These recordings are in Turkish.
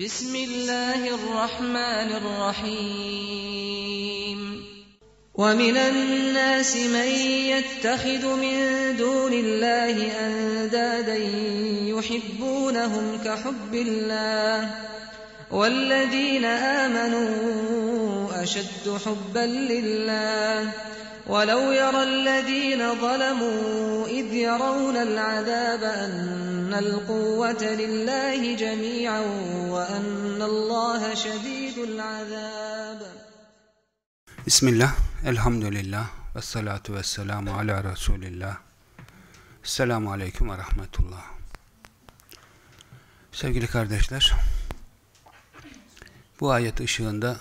Bismillahirrahmanirrahim ومن الناس من يتخذ من دون الله أندادا يحبونهم كحب الله. والذين آمنوا أشد حبا لله. ولو يرى الذين ظلموا إذ يرون العذاب أن القوة لله جميعا وأن الله شديد العذاب Bismillah, elhamdülillah, ve salatu ve selamu ala Resulillah. Selamu aleyküm ve rahmetullah. Sevgili kardeşler, bu ayet ışığında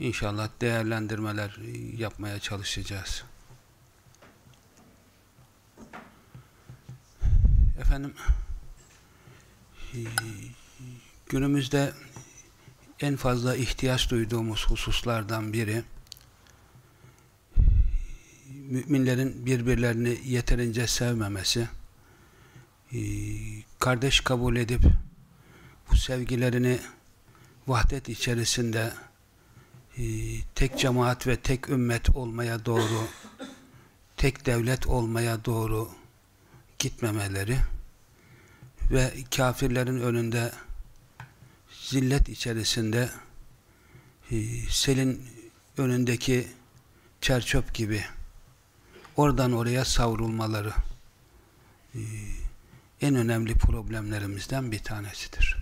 inşallah değerlendirmeler yapmaya çalışacağız. Efendim, günümüzde en fazla ihtiyaç duyduğumuz hususlardan biri müminlerin birbirlerini yeterince sevmemesi kardeş kabul edip bu sevgilerini vahdet içerisinde tek cemaat ve tek ümmet olmaya doğru tek devlet olmaya doğru gitmemeleri ve kafirlerin önünde zillet içerisinde e, selin önündeki çerçöp gibi oradan oraya savrulmaları e, en önemli problemlerimizden bir tanesidir.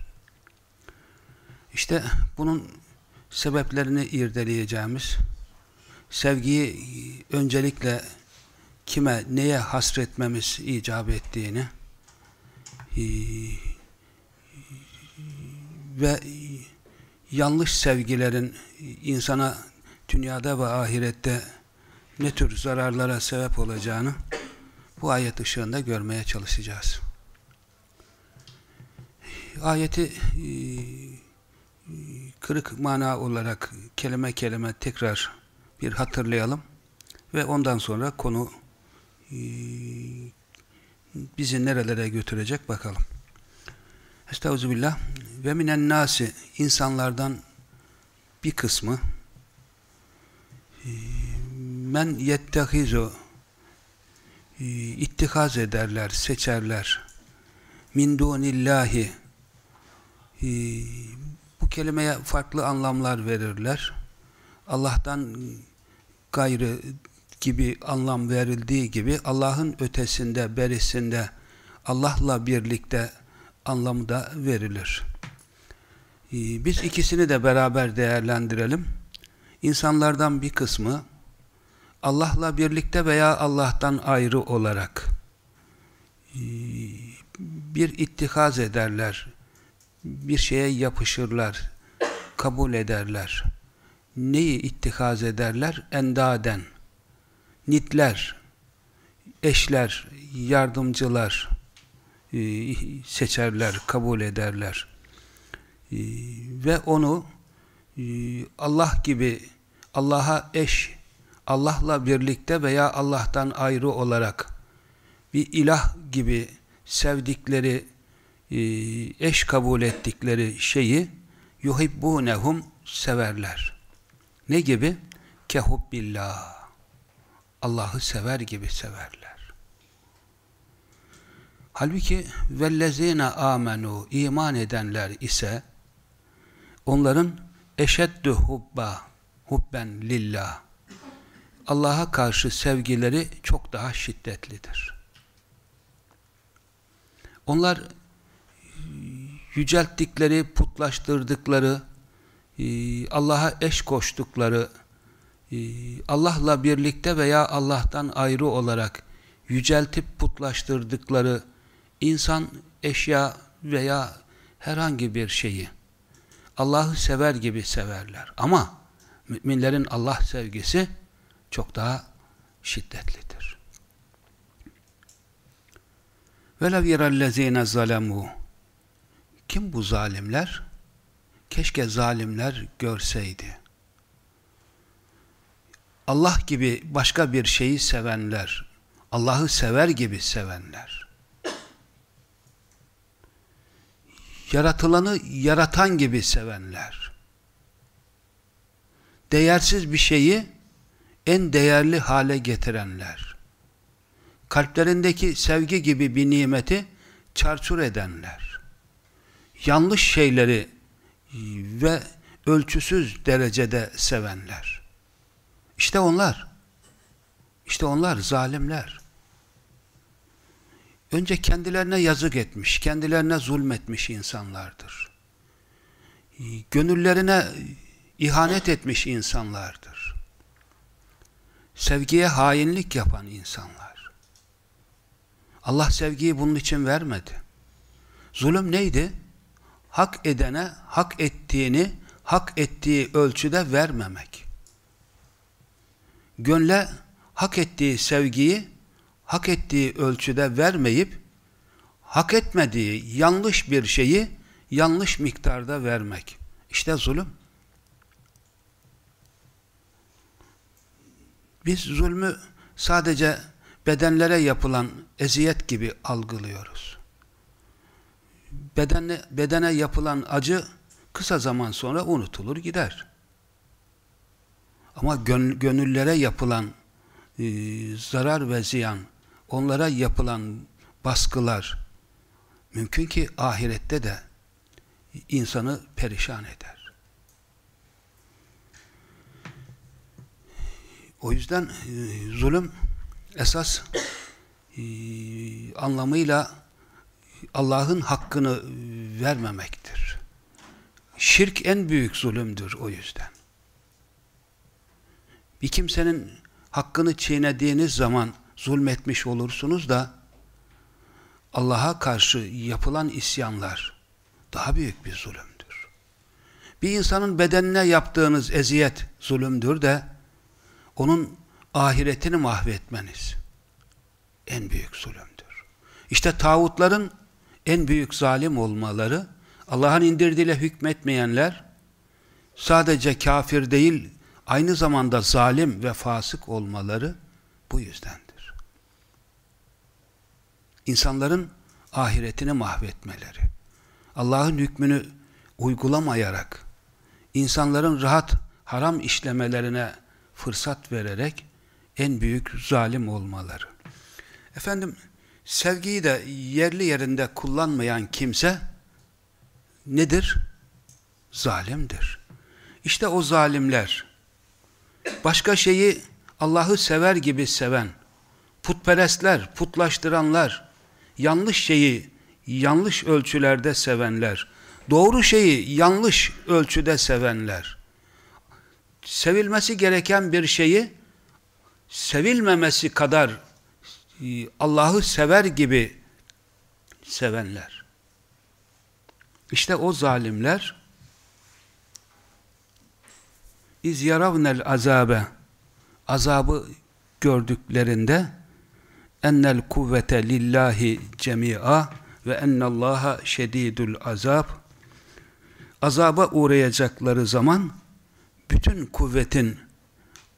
İşte bunun sebeplerini irdeleyeceğimiz sevgiyi öncelikle kime, neye hasretmemiz icap ettiğini e, ve yanlış sevgilerin insana dünyada ve ahirette ne tür zararlara sebep olacağını bu ayet ışığında görmeye çalışacağız. Ayeti e, kırık mana olarak kelime kelime tekrar bir hatırlayalım ve ondan sonra konu e, bizi nerelere götürecek bakalım. Estağfirullah. Ve minen nasi insanlardan bir kısmı e, men yettehizu e, ittihaz ederler, seçerler min dunillahi bu kelimeye farklı anlamlar verirler. Allah'tan gayrı gibi anlam verildiği gibi Allah'ın ötesinde, berisinde Allah'la birlikte anlamı da verilir. Ee, biz ikisini de beraber değerlendirelim. İnsanlardan bir kısmı Allah'la birlikte veya Allah'tan ayrı olarak ee, bir ittihaz ederler, bir şeye yapışırlar, kabul ederler. Neyi ittihaz ederler? Endaden, nitler, eşler, yardımcılar, e, seçerler, kabul ederler. E, ve onu e, Allah gibi Allah'a eş, Allah'la birlikte veya Allah'tan ayrı olarak bir ilah gibi sevdikleri, eş kabul ettikleri şeyi yuhibbunehum severler. Ne gibi? Kehubbillah. Allah'ı sever gibi severler. Halbuki vellezine amenu iman edenler ise onların eşeddü hubba hubben lillah Allah'a karşı sevgileri çok daha şiddetlidir. Onlar yücelttikleri, putlaştırdıkları, e, Allah'a eş koştukları, e, Allah'la birlikte veya Allah'tan ayrı olarak yüceltip putlaştırdıkları insan, eşya veya herhangi bir şeyi Allah'ı sever gibi severler. Ama müminlerin Allah sevgisi çok daha şiddetlidir. وَلَوْ يَرَ الَّذ۪ينَ ظَلَمُوا kim bu zalimler? Keşke zalimler görseydi. Allah gibi başka bir şeyi sevenler, Allah'ı sever gibi sevenler, yaratılanı yaratan gibi sevenler, değersiz bir şeyi en değerli hale getirenler, kalplerindeki sevgi gibi bir nimeti çarçur edenler, yanlış şeyleri ve ölçüsüz derecede sevenler. İşte onlar. İşte onlar zalimler. Önce kendilerine yazık etmiş, kendilerine zulmetmiş insanlardır. Gönüllerine ihanet etmiş insanlardır. Sevgiye hainlik yapan insanlar. Allah sevgiyi bunun için vermedi. Zulüm neydi? Hak edene hak ettiğini hak ettiği ölçüde vermemek. Gönle hak ettiği sevgiyi hak ettiği ölçüde vermeyip hak etmediği yanlış bir şeyi yanlış miktarda vermek. İşte zulüm. Biz zulmü sadece bedenlere yapılan eziyet gibi algılıyoruz. Bedene, bedene yapılan acı kısa zaman sonra unutulur gider. Ama gönüllere yapılan e, zarar ve ziyan, onlara yapılan baskılar mümkün ki ahirette de insanı perişan eder. O yüzden e, zulüm esas e, anlamıyla Allah'ın hakkını vermemektir. Şirk en büyük zulümdür o yüzden. Bir kimsenin hakkını çiğnediğiniz zaman zulmetmiş olursunuz da Allah'a karşı yapılan isyanlar daha büyük bir zulümdür. Bir insanın bedenine yaptığınız eziyet zulümdür de onun ahiretini mahvetmeniz en büyük zulümdür. İşte tağutların en büyük zalim olmaları Allah'ın indirdiğiyle hükmetmeyenler sadece kafir değil aynı zamanda zalim ve fasık olmaları bu yüzdendir. İnsanların ahiretini mahvetmeleri, Allah'ın hükmünü uygulamayarak, insanların rahat haram işlemelerine fırsat vererek en büyük zalim olmaları. Efendim, sevgiyi de yerli yerinde kullanmayan kimse nedir? Zalimdir. İşte o zalimler, başka şeyi Allah'ı sever gibi seven, putperestler, putlaştıranlar, yanlış şeyi yanlış ölçülerde sevenler, doğru şeyi yanlış ölçüde sevenler, sevilmesi gereken bir şeyi sevilmemesi kadar Allah'ı sever gibi sevenler. İşte o zalimler iz yaravnel azabe azabı gördüklerinde ennel kuvvete lillahi cemi'a ve ennallaha şedidul azab azaba uğrayacakları zaman bütün kuvvetin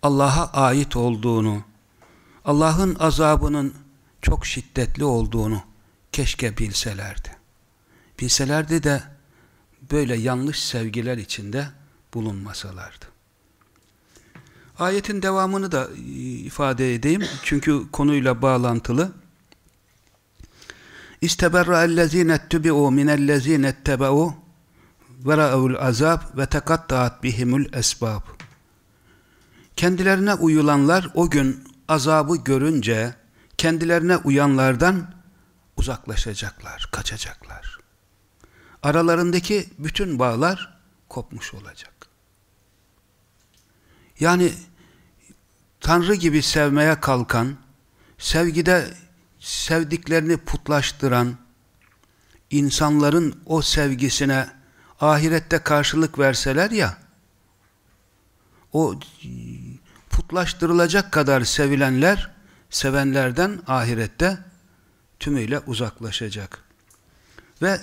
Allah'a ait olduğunu Allah'ın azabının çok şiddetli olduğunu keşke bilselerdi. Bilselerdi de böyle yanlış sevgiler içinde bulunmasalardı. Ayetin devamını da ifade edeyim. Çünkü konuyla bağlantılı. İsteberra ellezine ettubi'u minellezine ettebe'u vera'ul azab ve tekattaat bihimul esbab. Kendilerine uyulanlar o gün azabı görünce kendilerine uyanlardan uzaklaşacaklar, kaçacaklar. Aralarındaki bütün bağlar kopmuş olacak. Yani Tanrı gibi sevmeye kalkan, sevgide sevdiklerini putlaştıran, insanların o sevgisine ahirette karşılık verseler ya, o putlaştırılacak kadar sevilenler, sevenlerden ahirette tümüyle uzaklaşacak. Ve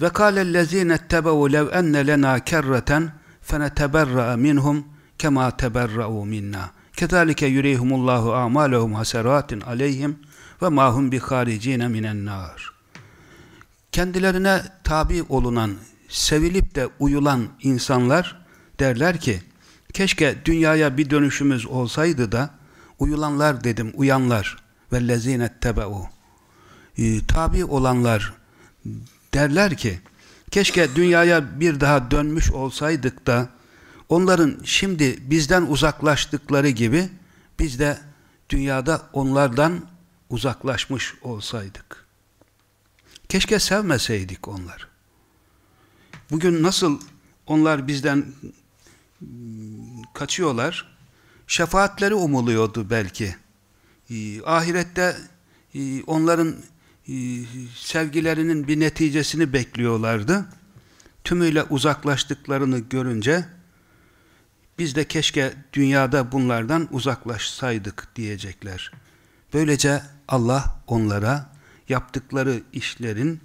ve kâlellezîne ettebe'u lev enne lenâ kerreten feneteberra'a minhum kema teberra'u minna. Kezalike yurihumullahu a'malehum haseratin aleyhim ve mahum bi haricine minen nar. Kendilerine tabi olunan, sevilip de uyulan insanlar derler ki keşke dünyaya bir dönüşümüz olsaydı da uyulanlar dedim, uyanlar vellezine tebe'u e, tabi olanlar derler ki keşke dünyaya bir daha dönmüş olsaydık da onların şimdi bizden uzaklaştıkları gibi biz de dünyada onlardan uzaklaşmış olsaydık. Keşke sevmeseydik onlar. Bugün nasıl onlar bizden kaçıyorlar, şefaatleri umuluyordu belki. Ee, ahirette e, onların e, sevgilerinin bir neticesini bekliyorlardı. Tümüyle uzaklaştıklarını görünce biz de keşke dünyada bunlardan uzaklaşsaydık diyecekler. Böylece Allah onlara yaptıkları işlerin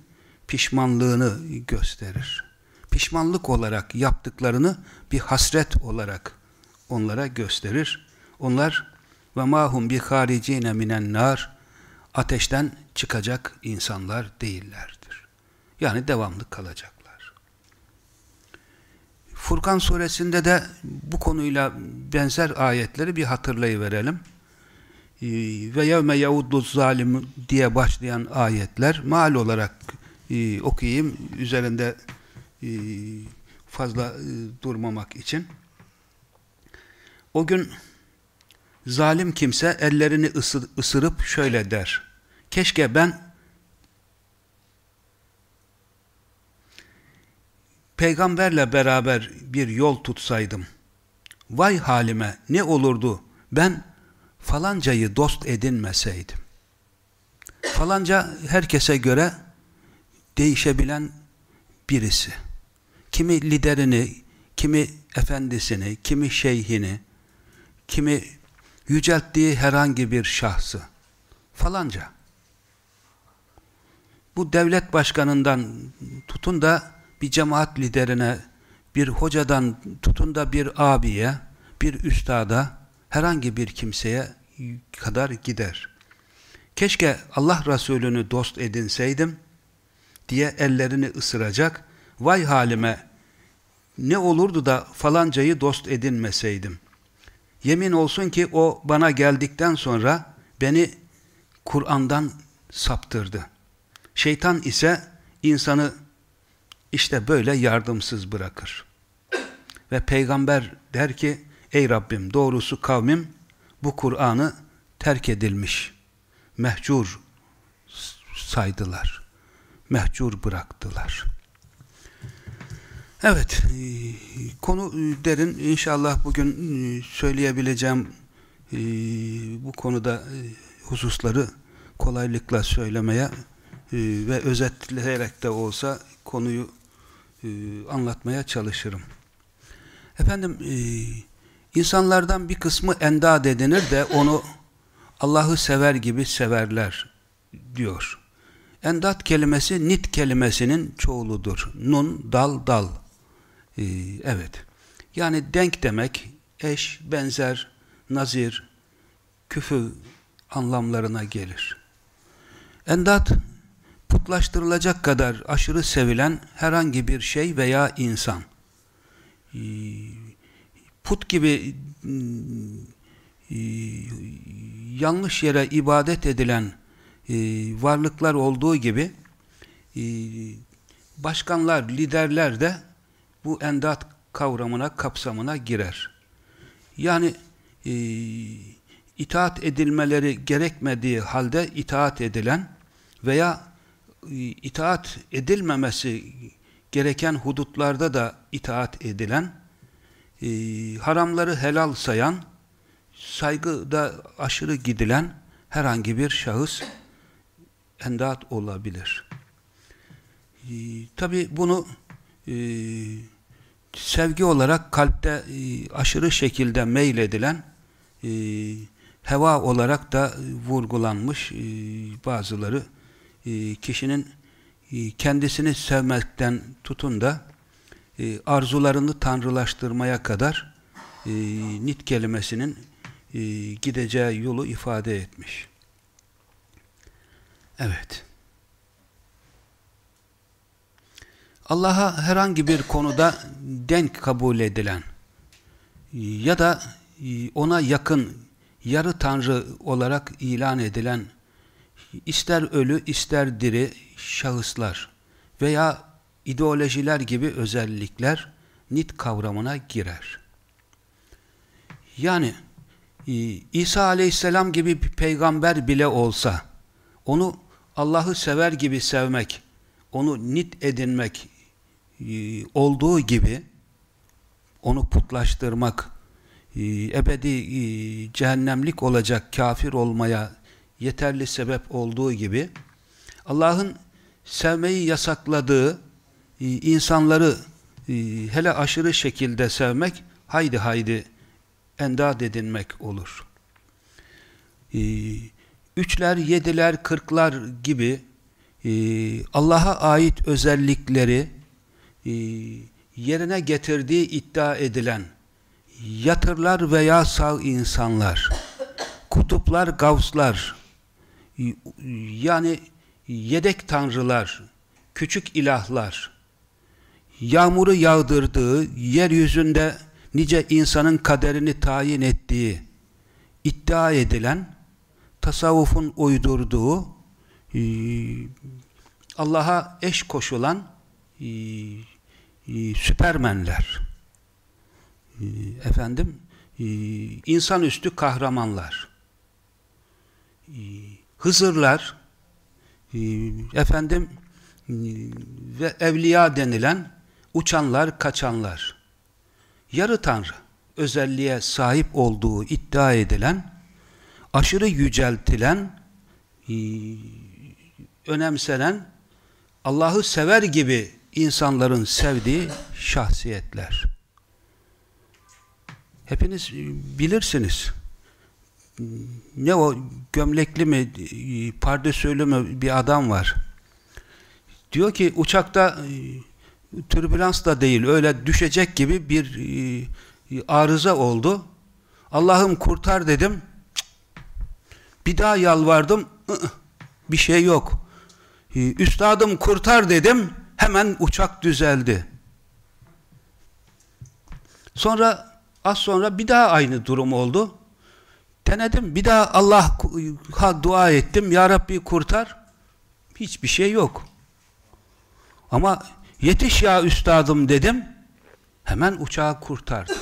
pişmanlığını gösterir. Pişmanlık olarak yaptıklarını bir hasret olarak onlara gösterir. Onlar ve mahum bi haricine minen nar ateşten çıkacak insanlar değillerdir. Yani devamlı kalacaklar. Furkan suresinde de bu konuyla benzer ayetleri bir hatırlayıverelim. Ve yevme yavuddu zalim diye başlayan ayetler mal olarak e, okuyayım üzerinde e, fazla e, durmamak için. O gün zalim kimse ellerini ısır, ısırıp şöyle der. Keşke ben peygamberle beraber bir yol tutsaydım. Vay halime ne olurdu ben falancayı dost edinmeseydim. Falanca herkese göre değişebilen birisi. Kimi liderini, kimi efendisini, kimi şeyhini, kimi yücelttiği herhangi bir şahsı. Falanca. Bu devlet başkanından tutun da bir cemaat liderine, bir hocadan tutun da bir abiye, bir üstada, herhangi bir kimseye kadar gider. Keşke Allah Resulü'nü dost edinseydim diye ellerini ısıracak. Vay halime ne olurdu da falancayı dost edinmeseydim. Yemin olsun ki o bana geldikten sonra beni Kur'an'dan saptırdı. Şeytan ise insanı işte böyle yardımsız bırakır. Ve peygamber der ki ey Rabbim doğrusu kavmim bu Kur'an'ı terk edilmiş, mehcur saydılar. Mehcur bıraktılar. Evet, e, konu derin. İnşallah bugün e, söyleyebileceğim e, bu konuda hususları kolaylıkla söylemeye ve özetleyerek de olsa konuyu anlatmaya çalışırım. Efendim, insanlardan bir kısmı endad edinir de onu Allah'ı sever gibi severler diyor. Endat kelimesi nit kelimesinin çoğuludur. Nun, dal, dal. Ee, evet. Yani denk demek, eş, benzer, nazir, küfü anlamlarına gelir. Endat, putlaştırılacak kadar aşırı sevilen herhangi bir şey veya insan. Ee, put gibi e, yanlış yere ibadet edilen varlıklar olduğu gibi başkanlar, liderler de bu endat kavramına, kapsamına girer. Yani e, itaat edilmeleri gerekmediği halde itaat edilen veya e, itaat edilmemesi gereken hudutlarda da itaat edilen, e, haramları helal sayan, saygıda aşırı gidilen herhangi bir şahıs endat olabilir. Tabi bunu e, sevgi olarak kalpte e, aşırı şekilde meyledilen e, heva olarak da vurgulanmış e, bazıları e, kişinin kendisini sevmekten tutun da arzularını tanrılaştırmaya kadar nit kelimesinin e, gideceği yolu ifade etmiş. Evet. Allah'a herhangi bir konuda denk kabul edilen ya da ona yakın yarı tanrı olarak ilan edilen ister ölü ister diri şahıslar veya ideolojiler gibi özellikler nit kavramına girer. Yani İsa aleyhisselam gibi bir peygamber bile olsa onu Allah'ı sever gibi sevmek, onu nit edinmek e, olduğu gibi onu putlaştırmak, e, ebedi e, cehennemlik olacak kafir olmaya yeterli sebep olduğu gibi Allah'ın sevmeyi yasakladığı insanları hele aşırı şekilde sevmek haydi haydi endad edinmek olur. Üçler, yediler, kırklar gibi Allah'a ait özellikleri e, yerine getirdiği iddia edilen yatırlar veya sağ insanlar, kutuplar, gavslar, e, yani yedek tanrılar, küçük ilahlar, yağmuru yağdırdığı, yeryüzünde nice insanın kaderini tayin ettiği iddia edilen, tasavvufun uydurduğu, e, Allah'a eş koşulan e, süpermenler, e, efendim, e, insanüstü kahramanlar, Hızırlar, efendim, ve evliya denilen uçanlar, kaçanlar, yarı tanrı özelliğe sahip olduğu iddia edilen, aşırı yüceltilen, önemsenen, Allah'ı sever gibi insanların sevdiği şahsiyetler. Hepiniz bilirsiniz. Ne o gömlekli mi, pardesölü mü bir adam var. Diyor ki uçakta e, türbülans da değil, öyle düşecek gibi bir e, arıza oldu. Allah'ım kurtar dedim. Bir daha yalvardım. Bir şey yok. E, üstadım kurtar dedim. Hemen uçak düzeldi. Sonra az sonra bir daha aynı durum oldu. Denedim. Bir daha Allah'a dua ettim. Ya Rabbi kurtar. Hiçbir şey yok. Ama yetiş ya üstadım dedim. Hemen uçağı kurtardı.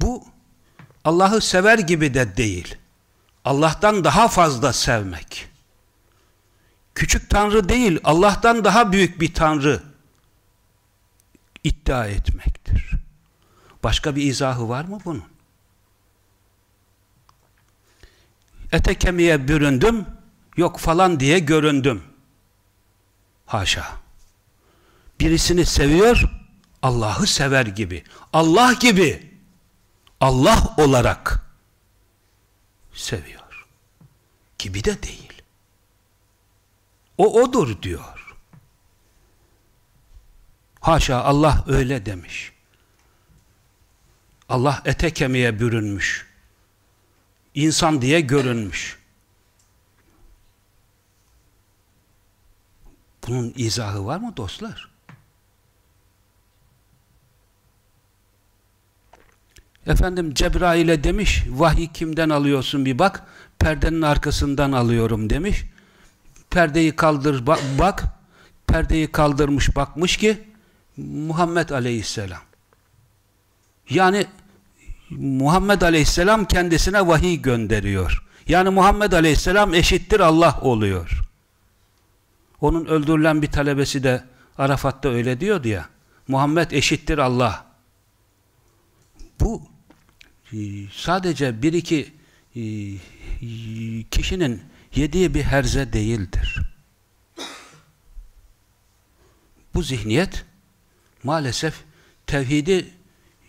Bu Allah'ı sever gibi de değil. Allah'tan daha fazla sevmek küçük tanrı değil, Allah'tan daha büyük bir tanrı iddia etmektir. Başka bir izahı var mı bunun? Ete kemiğe büründüm, yok falan diye göründüm. Haşa. Birisini seviyor, Allah'ı sever gibi. Allah gibi. Allah olarak seviyor. Gibi de değil. O odur diyor. Haşa Allah öyle demiş. Allah ete kemiğe bürünmüş. İnsan diye görünmüş. Bunun izahı var mı dostlar? Efendim Cebrail'e demiş, vahiy kimden alıyorsun bir bak, perdenin arkasından alıyorum demiş perdeyi kaldır bak, bak perdeyi kaldırmış bakmış ki Muhammed Aleyhisselam. Yani Muhammed Aleyhisselam kendisine vahiy gönderiyor. Yani Muhammed Aleyhisselam eşittir Allah oluyor. Onun öldürülen bir talebesi de Arafat'ta öyle diyordu ya. Muhammed eşittir Allah. Bu e, sadece bir iki e, kişinin yediği bir herze değildir. Bu zihniyet maalesef tevhidi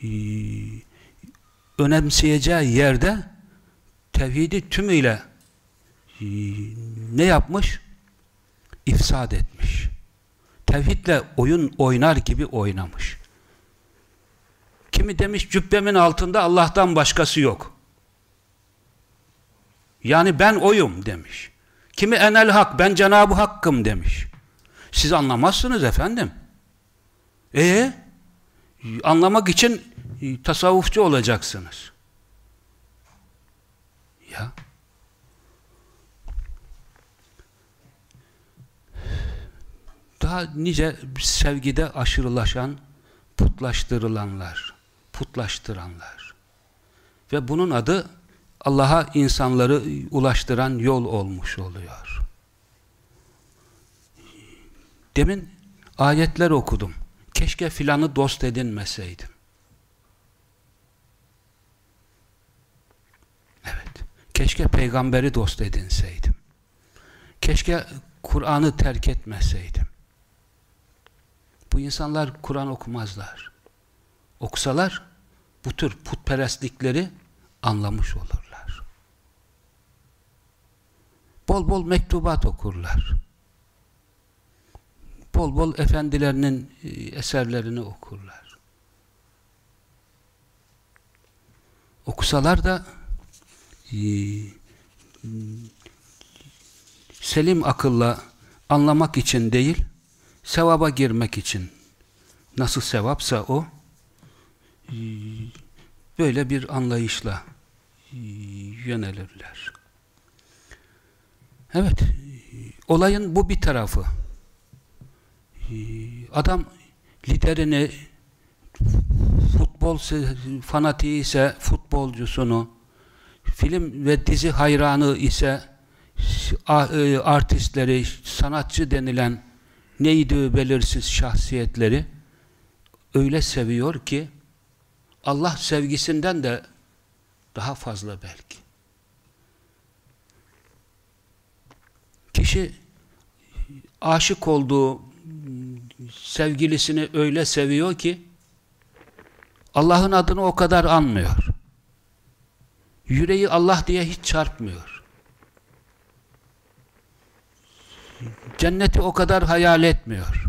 e, önemseyeceği yerde tevhidi tümüyle e, ne yapmış? İfsad etmiş. Tevhidle oyun oynar gibi oynamış. Kimi demiş cübbemin altında Allah'tan başkası yok. Yani ben oyum demiş. Kimi enel hak, ben Cenab-ı Hakk'ım demiş. Siz anlamazsınız efendim. E anlamak için tasavvufçu olacaksınız. Ya. Daha nice sevgide aşırılaşan, putlaştırılanlar, putlaştıranlar. Ve bunun adı Allah'a insanları ulaştıran yol olmuş oluyor. Demin ayetler okudum. Keşke filanı dost edinmeseydim. Evet. Keşke peygamberi dost edinseydim. Keşke Kur'an'ı terk etmeseydim. Bu insanlar Kur'an okumazlar. Okusalar bu tür putperestlikleri anlamış olurlar. Bol bol mektubat okurlar. Bol bol efendilerinin e, eserlerini okurlar. Okusalar da e, selim akılla anlamak için değil, sevaba girmek için nasıl sevapsa o e, böyle bir anlayışla yönelirler. Evet, olayın bu bir tarafı. Adam liderini futbol fanatiği ise futbolcusunu film ve dizi hayranı ise e, artistleri, sanatçı denilen neydi belirsiz şahsiyetleri öyle seviyor ki Allah sevgisinden de daha fazla belki. Kişi aşık olduğu sevgilisini öyle seviyor ki Allah'ın adını o kadar anmıyor. Yüreği Allah diye hiç çarpmıyor. Cenneti o kadar hayal etmiyor.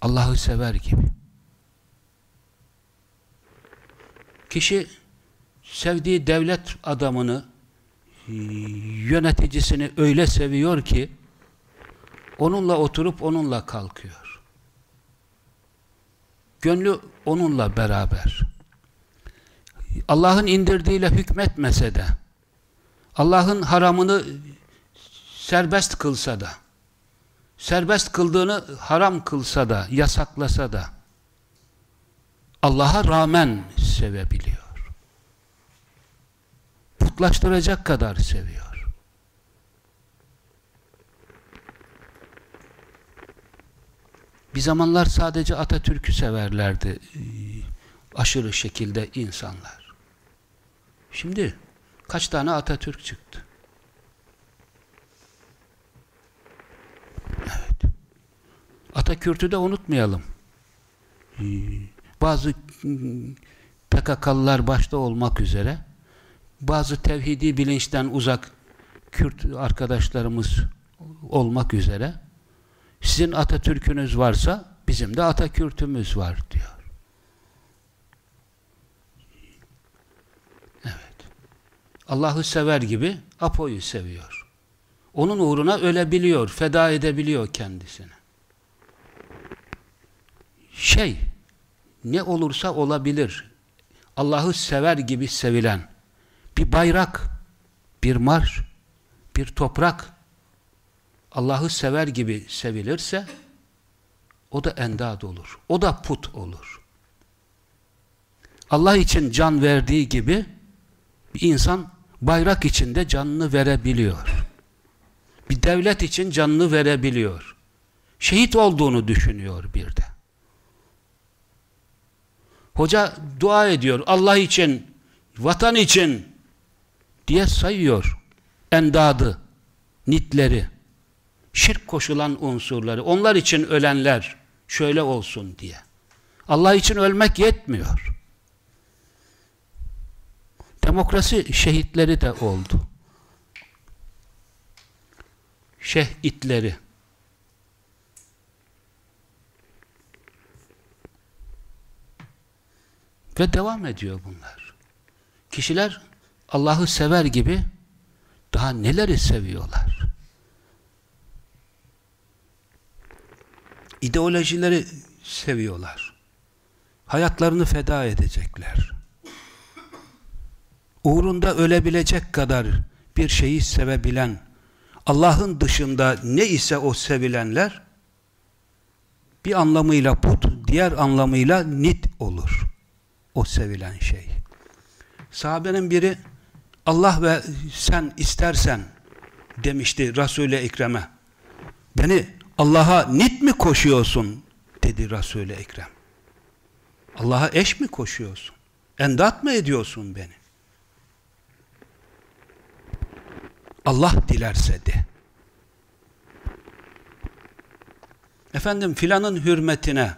Allah'ı sever gibi. Kişi sevdiği devlet adamını yöneticisini öyle seviyor ki onunla oturup onunla kalkıyor. Gönlü onunla beraber. Allah'ın indirdiğiyle hükmetmese de Allah'ın haramını serbest kılsa da serbest kıldığını haram kılsa da yasaklasa da Allah'a rağmen sevebiliyor putlaştıracak kadar seviyor. Bir zamanlar sadece Atatürk'ü severlerdi e, aşırı şekilde insanlar. Şimdi kaç tane Atatürk çıktı? Evet. Atakürt'ü de unutmayalım. E, bazı PKK'lılar başta olmak üzere bazı tevhidi bilinçten uzak Kürt arkadaşlarımız olmak üzere sizin Atatürk'ünüz varsa bizim de Atakürt'ümüz var diyor. Evet. Allah'ı sever gibi Apo'yu seviyor. Onun uğruna ölebiliyor, feda edebiliyor kendisini. Şey, ne olursa olabilir. Allah'ı sever gibi sevilen, bir bayrak, bir marş, bir toprak Allah'ı sever gibi sevilirse o da endad olur. O da put olur. Allah için can verdiği gibi bir insan bayrak içinde canını verebiliyor. Bir devlet için canını verebiliyor. Şehit olduğunu düşünüyor bir de. Hoca dua ediyor Allah için, vatan için, diye sayıyor endadı, nitleri. şirk koşulan unsurları, onlar için ölenler şöyle olsun diye. Allah için ölmek yetmiyor. Demokrasi şehitleri de oldu. Şehitleri. Ve devam ediyor bunlar. Kişiler Allah'ı sever gibi daha neleri seviyorlar? İdeolojileri seviyorlar. Hayatlarını feda edecekler. Uğrunda ölebilecek kadar bir şeyi sevebilen, Allah'ın dışında ne ise o sevilenler, bir anlamıyla put, diğer anlamıyla nit olur. O sevilen şey. Sahabenin biri, Allah ve sen istersen demişti Resul-i Ekrem'e. Beni Allah'a nit mi koşuyorsun? dedi Resul-i Ekrem. Allah'a eş mi koşuyorsun? Endat mı ediyorsun beni? Allah dilerse de. Efendim filanın hürmetine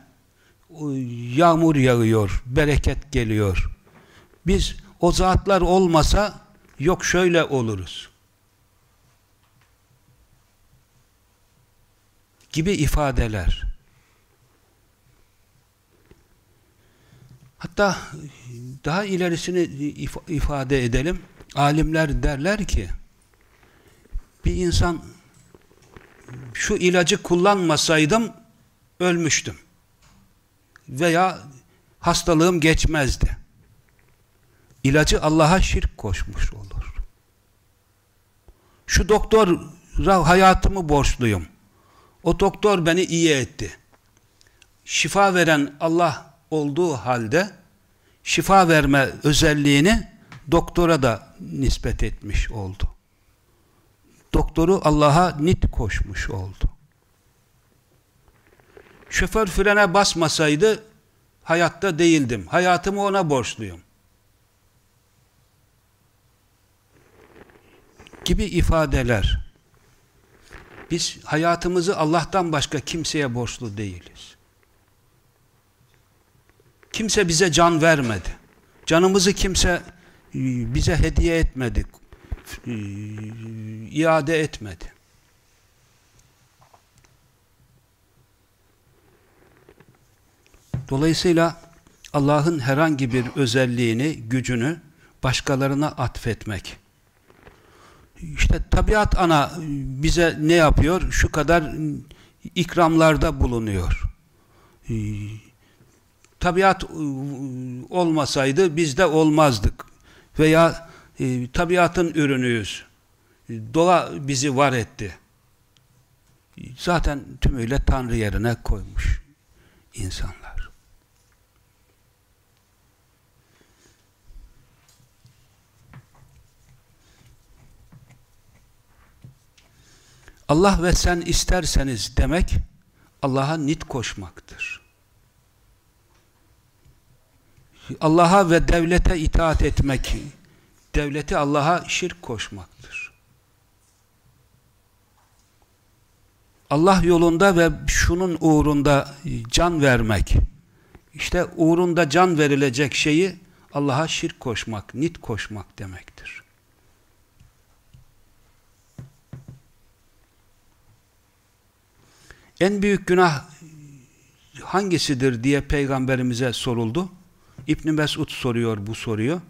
yağmur yağıyor, bereket geliyor. Biz o zatlar olmasa yok şöyle oluruz. Gibi ifadeler. Hatta daha ilerisini ifade edelim. Alimler derler ki bir insan şu ilacı kullanmasaydım ölmüştüm. Veya hastalığım geçmezdi. İlacı Allah'a şirk koşmuş olur. Şu doktora hayatımı borçluyum. O doktor beni iyi etti. Şifa veren Allah olduğu halde şifa verme özelliğini doktora da nispet etmiş oldu. Doktoru Allah'a nit koşmuş oldu. Şoför frene basmasaydı hayatta değildim. Hayatımı ona borçluyum. Gibi ifadeler. Biz hayatımızı Allah'tan başka kimseye borçlu değiliz. Kimse bize can vermedi. Canımızı kimse e, bize hediye etmedi. E, iade etmedi. Dolayısıyla Allah'ın herhangi bir özelliğini, gücünü başkalarına atfetmek. İşte tabiat ana bize ne yapıyor? Şu kadar ikramlarda bulunuyor. Tabiat olmasaydı biz de olmazdık. Veya e, tabiatın ürünüyüz. Doğa bizi var etti. Zaten tümüyle Tanrı yerine koymuş insanlar. Allah ve sen isterseniz demek Allah'a nit koşmaktır. Allah'a ve devlete itaat etmek, devleti Allah'a şirk koşmaktır. Allah yolunda ve şunun uğrunda can vermek, işte uğrunda can verilecek şeyi Allah'a şirk koşmak, nit koşmak demektir. En büyük günah hangisidir diye peygamberimize soruldu. İbn Mesud soruyor bu soruyu.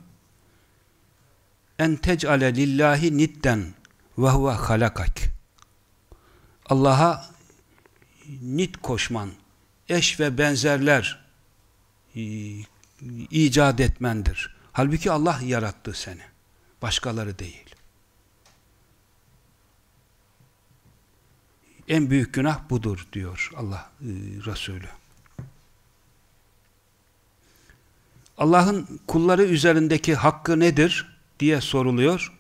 En tec'ale lillahi nidden ve huve halakak. Allah'a nit koşman, eş ve benzerler e, icat etmendir. Halbuki Allah yarattı seni. Başkaları değil. En büyük günah budur diyor Allah e, Resulü. Allah'ın kulları üzerindeki hakkı nedir diye soruluyor.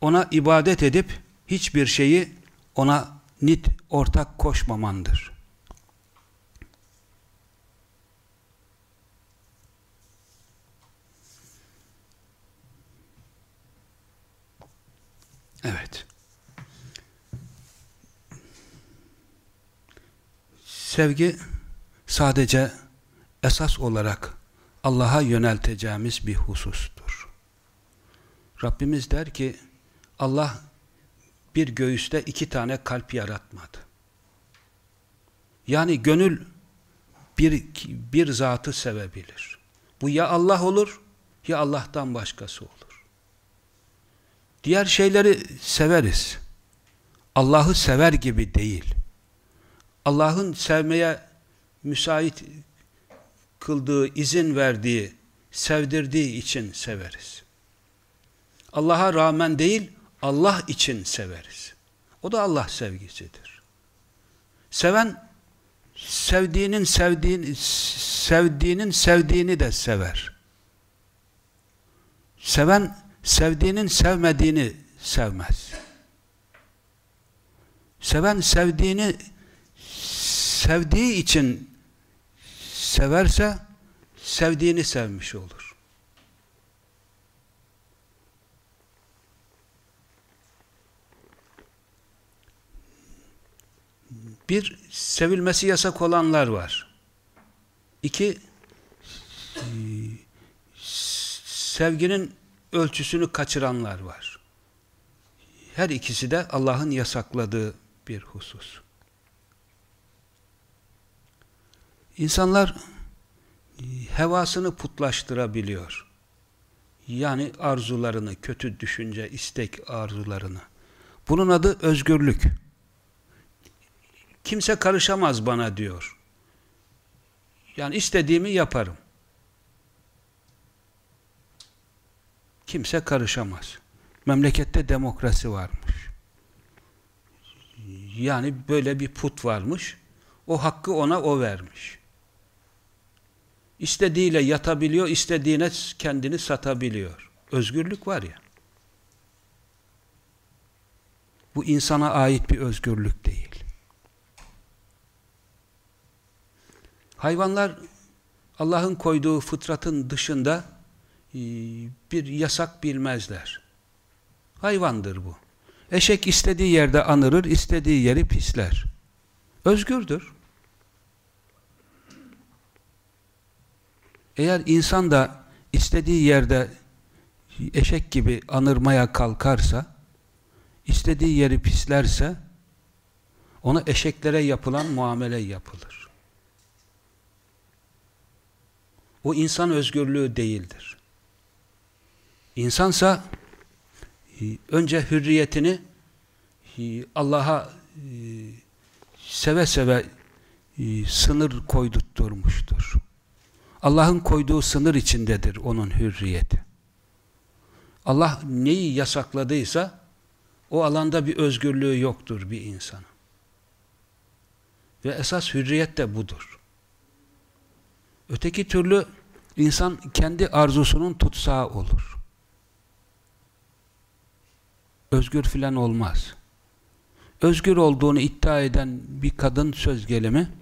Ona ibadet edip hiçbir şeyi ona nit ortak koşmamandır. Evet. Sevgi sadece esas olarak Allah'a yönelteceğimiz bir husustur. Rabbimiz der ki Allah bir göğüste iki tane kalp yaratmadı. Yani gönül bir, bir zatı sevebilir. Bu ya Allah olur ya Allah'tan başkası olur. Diğer şeyleri severiz. Allah'ı sever gibi değil. Allah'ın sevmeye müsait kıldığı, izin verdiği, sevdirdiği için severiz. Allah'a rağmen değil, Allah için severiz. O da Allah sevgisidir. Seven, sevdiğinin sevdiğini, sevdiğinin sevdiğini de sever. Seven, sevdiğinin sevmediğini sevmez. Seven, sevdiğini sevdiği için severse sevdiğini sevmiş olur. Bir, sevilmesi yasak olanlar var. İki, sevginin ölçüsünü kaçıranlar var. Her ikisi de Allah'ın yasakladığı bir husus. İnsanlar e, hevasını putlaştırabiliyor. Yani arzularını, kötü düşünce, istek arzularını. Bunun adı özgürlük. Kimse karışamaz bana diyor. Yani istediğimi yaparım. Kimse karışamaz. Memlekette demokrasi varmış. Yani böyle bir put varmış. O hakkı ona o vermiş. İstediğiyle yatabiliyor, istediğine kendini satabiliyor. Özgürlük var ya. Bu insana ait bir özgürlük değil. Hayvanlar Allah'ın koyduğu fıtratın dışında e, bir yasak bilmezler. Hayvandır bu. Eşek istediği yerde anırır, istediği yeri pisler. Özgürdür. Eğer insan da istediği yerde eşek gibi anırmaya kalkarsa, istediği yeri pislerse, ona eşeklere yapılan muamele yapılır. O insan özgürlüğü değildir. İnsansa e, önce hürriyetini e, Allah'a e, seve seve sınır koydurtturmuştur. Allah'ın koyduğu sınır içindedir onun hürriyeti. Allah neyi yasakladıysa o alanda bir özgürlüğü yoktur bir insanın. Ve esas hürriyet de budur. Öteki türlü insan kendi arzusunun tutsağı olur. Özgür filan olmaz. Özgür olduğunu iddia eden bir kadın söz gelimi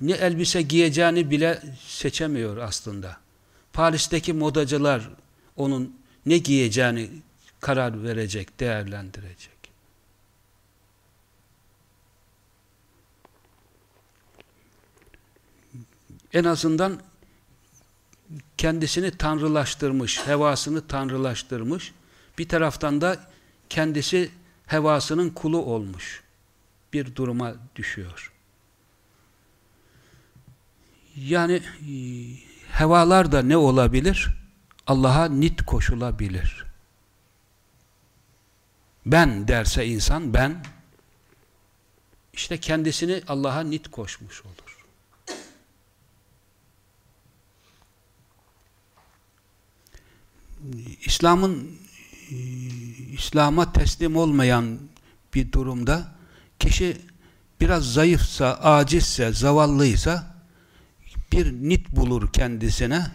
ne elbise giyeceğini bile seçemiyor aslında. Paris'teki modacılar onun ne giyeceğini karar verecek, değerlendirecek. En azından kendisini tanrılaştırmış, hevasını tanrılaştırmış, bir taraftan da kendisi hevasının kulu olmuş bir duruma düşüyor. Yani e, hevalar da ne olabilir? Allah'a nit koşulabilir. Ben derse insan ben işte kendisini Allah'a nit koşmuş olur. İslam'ın e, İslam'a teslim olmayan bir durumda kişi biraz zayıfsa, acizse, zavallıysa bir nit bulur kendisine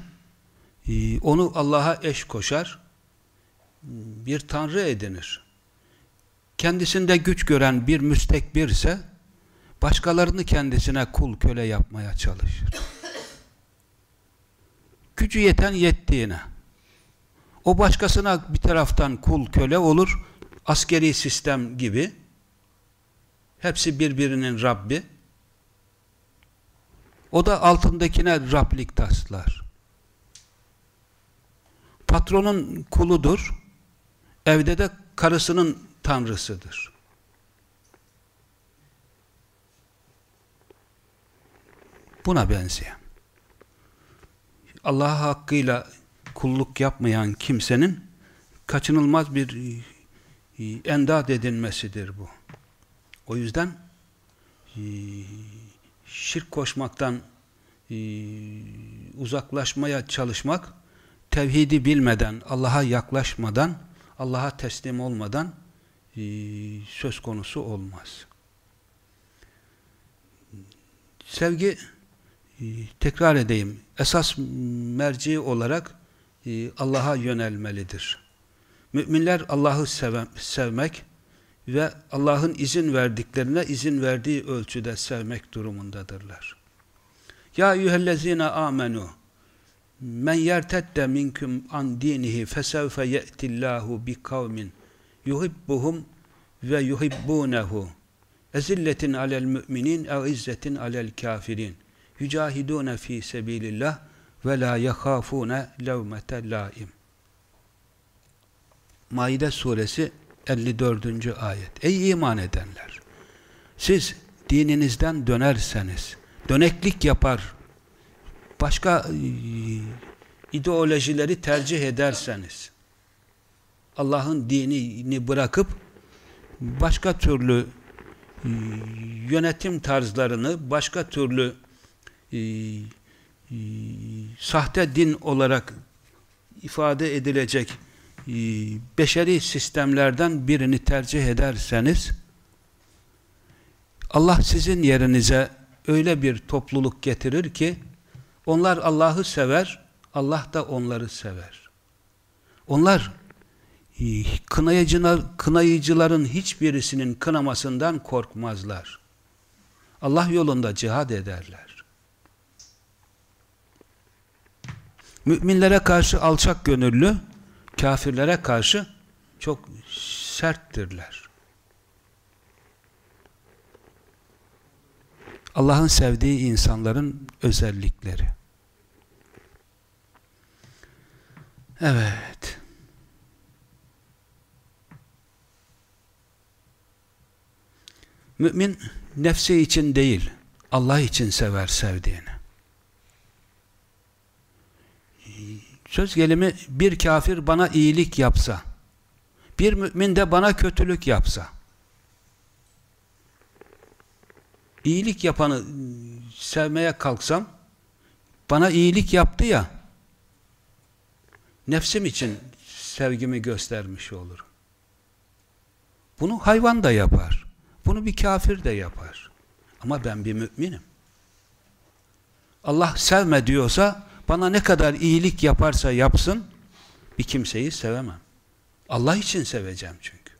ee, onu Allah'a eş koşar bir tanrı edinir. Kendisinde güç gören bir müstekbirse başkalarını kendisine kul köle yapmaya çalışır. Gücü yeten yettiğine. O başkasına bir taraftan kul köle olur. Askeri sistem gibi. Hepsi birbirinin Rabbi. O da altındakine Rablik taslar. Patronun kuludur. Evde de karısının tanrısıdır. Buna benzeyen. Allah'a hakkıyla kulluk yapmayan kimsenin kaçınılmaz bir e, endat edinmesidir bu. O yüzden e, şirk koşmaktan e, uzaklaşmaya çalışmak tevhidi bilmeden, Allah'a yaklaşmadan, Allah'a teslim olmadan söz konusu olmaz. Sevgi tekrar edeyim. Esas merci olarak Allah'a yönelmelidir. Müminler Allah'ı sevmek ve Allah'ın izin verdiklerine izin verdiği ölçüde sevmek durumundadırlar. Ya eyyühellezine amenu men yertedde minkum an dinihi fesevfe ye'tillahu bi kavmin yuhibbuhum ve yuhibbunehu. Ezilletin alel müminin ev izzetin alel kafirin. Yücahidune fi sebilillah ve la yehafune levmete laim Maide suresi 54. ayet. Ey iman edenler! Siz dininizden dönerseniz, döneklik yapar, başka e, ideolojileri tercih ederseniz, Allah'ın dinini bırakıp başka türlü e, yönetim tarzlarını, başka türlü e, sahte din olarak ifade edilecek beşeri sistemlerden birini tercih ederseniz Allah sizin yerinize öyle bir topluluk getirir ki onlar Allah'ı sever, Allah da onları sever. Onlar e, kınayıcılar, kınayıcıların hiçbirisinin kınamasından korkmazlar. Allah yolunda cihad ederler. Müminlere karşı alçak gönüllü, kafirlere karşı çok serttirler. Allah'ın sevdiği insanların özellikleri. Evet. Mümin nefsi için değil, Allah için sever sevdiğini. Söz gelimi bir kafir bana iyilik yapsa, bir mümin de bana kötülük yapsa, iyilik yapanı sevmeye kalksam, bana iyilik yaptı ya, nefsim için sevgimi göstermiş olurum. Bunu hayvan da yapar. Bunu bir kafir de yapar. Ama ben bir müminim. Allah sevme diyorsa bana ne kadar iyilik yaparsa yapsın bir kimseyi sevemem. Allah için seveceğim çünkü.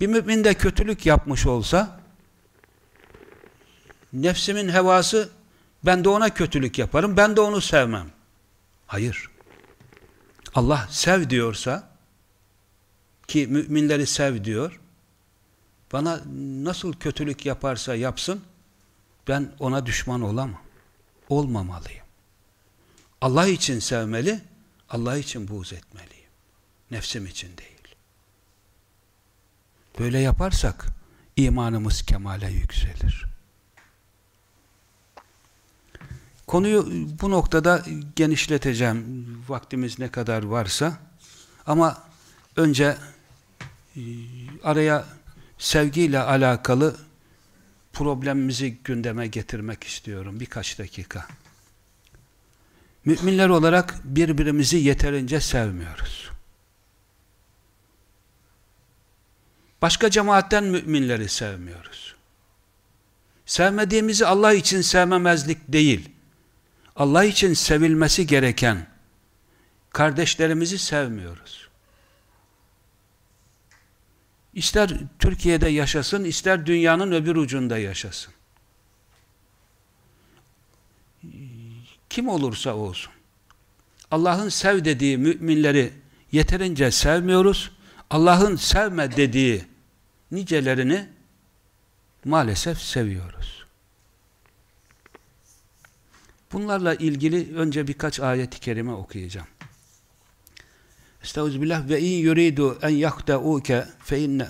Bir mümin de kötülük yapmış olsa nefsimin hevası ben de ona kötülük yaparım, ben de onu sevmem. Hayır. Allah sev diyorsa ki müminleri sev diyor bana nasıl kötülük yaparsa yapsın ben ona düşman olamam. Olmamalıyım. Allah için sevmeli, Allah için buğz etmeliyim. Nefsim için değil. Böyle yaparsak imanımız kemale yükselir. Konuyu bu noktada genişleteceğim. Vaktimiz ne kadar varsa. Ama önce e, araya sevgiyle alakalı problemimizi gündeme getirmek istiyorum. Birkaç dakika. Müminler olarak birbirimizi yeterince sevmiyoruz. Başka cemaatten müminleri sevmiyoruz. Sevmediğimizi Allah için sevmemezlik değil, Allah için sevilmesi gereken kardeşlerimizi sevmiyoruz. İster Türkiye'de yaşasın, ister dünyanın öbür ucunda yaşasın. Kim olursa olsun. Allah'ın sev dediği müminleri yeterince sevmiyoruz. Allah'ın sevme dediği nicelerini maalesef seviyoruz. Bunlarla ilgili önce birkaç ayet-i kerime okuyacağım. Estağfirullah ve in yuridu en yahdauke fe inne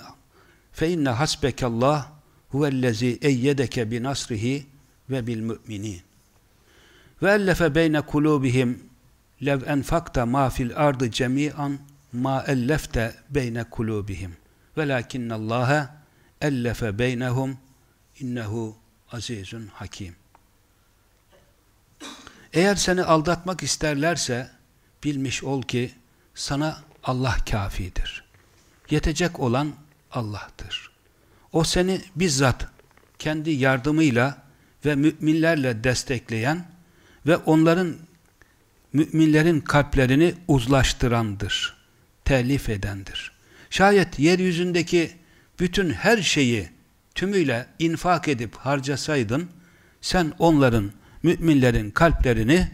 fe inne hasbekallah huvellezî eyyedeke bi nasrihi ve bil mu'minin. Ve ellefe beyne kulubihim lev enfakta ma fil ardı cemi'an ma ellefte beyne kulubihim. Velakinnallâhe ellefe beynehum innehu azizun hakim. Eğer seni aldatmak isterlerse bilmiş ol ki sana Allah kafidir. Yetecek olan Allah'tır. O seni bizzat kendi yardımıyla ve müminlerle destekleyen ve onların müminlerin kalplerini uzlaştırandır. Telif edendir. Şayet yeryüzündeki bütün her şeyi tümüyle infak edip harcasaydın, sen onların, müminlerin kalplerini